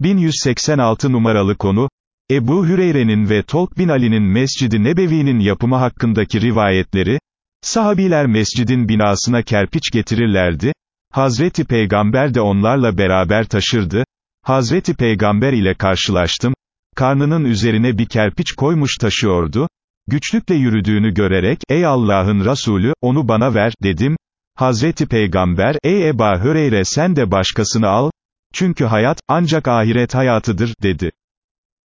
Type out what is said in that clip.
1186 numaralı konu, Ebu Hüreyre'nin ve Tolk bin Ali'nin Mescid-i Nebevi'nin yapımı hakkındaki rivayetleri, sahabiler mescidin binasına kerpiç getirirlerdi, Hazreti Peygamber de onlarla beraber taşırdı, Hazreti Peygamber ile karşılaştım, karnının üzerine bir kerpiç koymuş taşıyordu, güçlükle yürüdüğünü görerek, ey Allah'ın Resulü, onu bana ver, dedim, Hazreti Peygamber, ey Eba Hüreyre sen de başkasını al, çünkü hayat, ancak ahiret hayatıdır, dedi.